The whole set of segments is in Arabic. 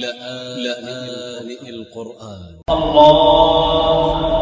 لآن القرآن. الله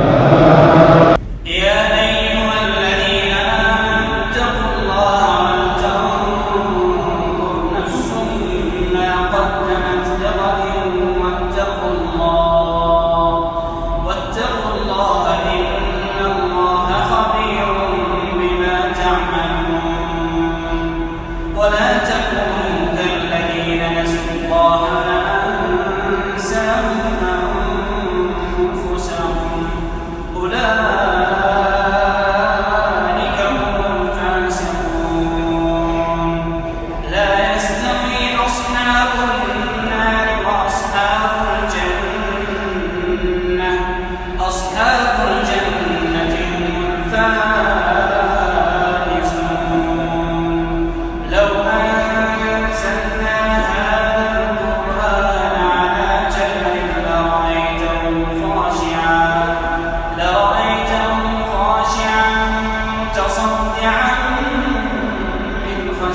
Amen.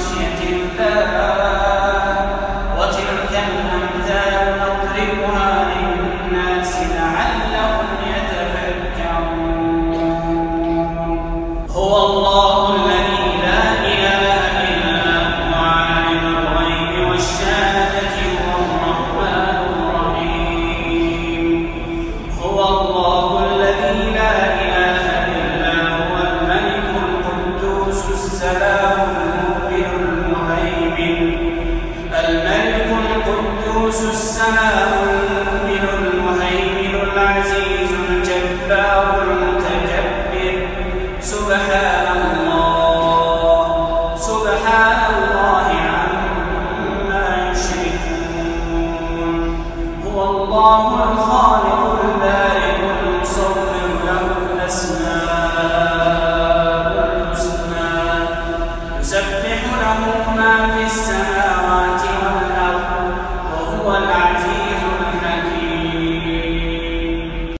خشية الله وتلك الأمثال نضربها. سبحان